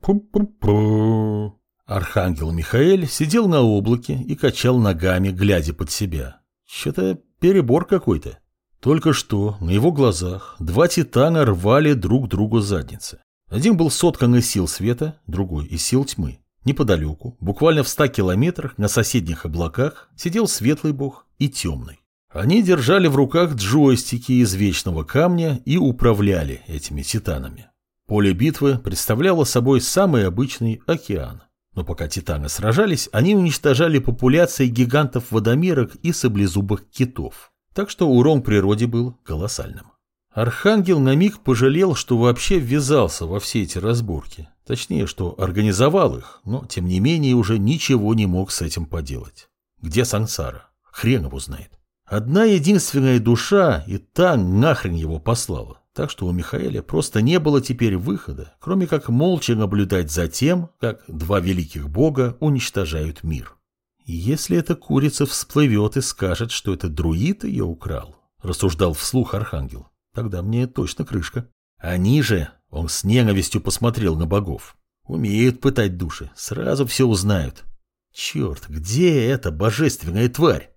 Пу-пу-пу. Архангел Михаэль сидел на облаке и качал ногами, глядя под себя. Что-то перебор какой-то. Только что на его глазах два титана рвали друг другу задницы. Один был соткан из сил света, другой из сил тьмы. Неподалеку, буквально в ста километрах на соседних облаках, сидел светлый бог и темный. Они держали в руках джойстики из вечного камня и управляли этими титанами. Поле битвы представляло собой самый обычный океан. Но пока титаны сражались, они уничтожали популяции гигантов-водомерок и саблезубых китов. Так что урон природе был колоссальным. Архангел на миг пожалел, что вообще ввязался во все эти разборки. Точнее, что организовал их, но тем не менее уже ничего не мог с этим поделать. Где Сансара? Хрен его знает. Одна единственная душа, и та нахрен его послала. Так что у Михаэля просто не было теперь выхода, кроме как молча наблюдать за тем, как два великих бога уничтожают мир. Если эта курица всплывет и скажет, что это друид ее украл, рассуждал вслух Архангел, Тогда мне точно крышка. Они же, он с ненавистью посмотрел на богов, умеют пытать души, сразу все узнают. Черт, где эта божественная тварь?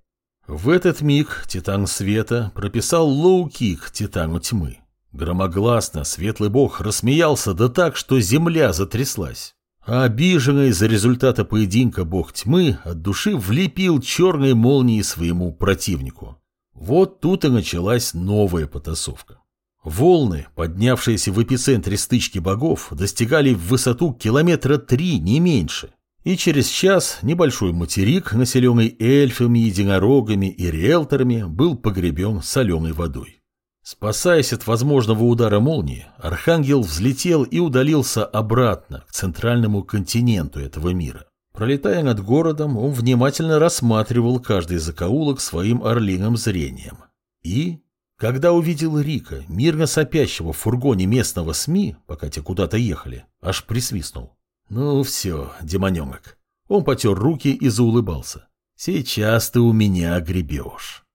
В этот миг Титан Света прописал лоу-кик Титану Тьмы. Громогласно светлый бог рассмеялся да так, что земля затряслась. А обиженный за результаты поединка бог тьмы от души влепил черной молнией своему противнику. Вот тут и началась новая потасовка. Волны, поднявшиеся в эпицентре стычки богов, достигали в высоту километра три, не меньше. И через час небольшой материк, населенный эльфами, единорогами и риэлторами, был погребен соленой водой. Спасаясь от возможного удара молнии, Архангел взлетел и удалился обратно к центральному континенту этого мира. Пролетая над городом, он внимательно рассматривал каждый закоулок своим орлиным зрением. И, когда увидел Рика, мирно сопящего в фургоне местного СМИ, пока те куда-то ехали, аж присвистнул. «Ну все, демоненок». Он потер руки и заулыбался. «Сейчас ты у меня гребешь».